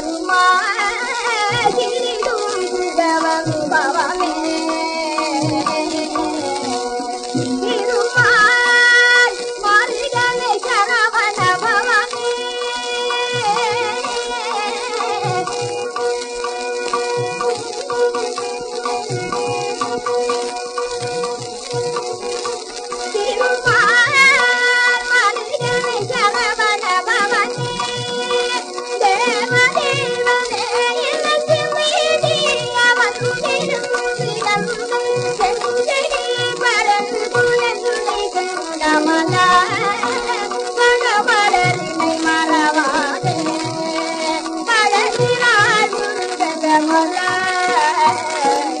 tình mai Ramana